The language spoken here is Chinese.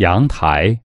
阳台。